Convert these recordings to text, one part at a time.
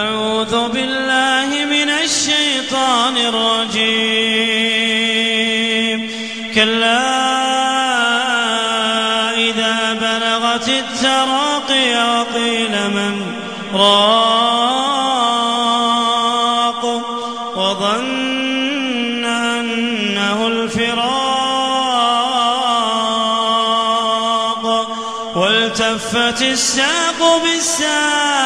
أعوذ بالله من الشيطان الرجيم. كلا إذا بلغت التراقي وقيل من راق وظن أنه الفراق والتفت الساق بالساق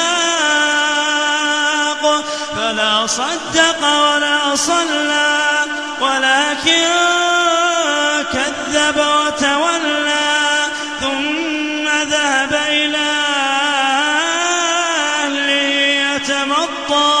فلا صدق ولا صلى. ولكن كذب وتولى ثم ذهب إلى أهله يتمطى.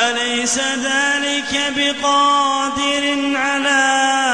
أليس ذلك بقادر على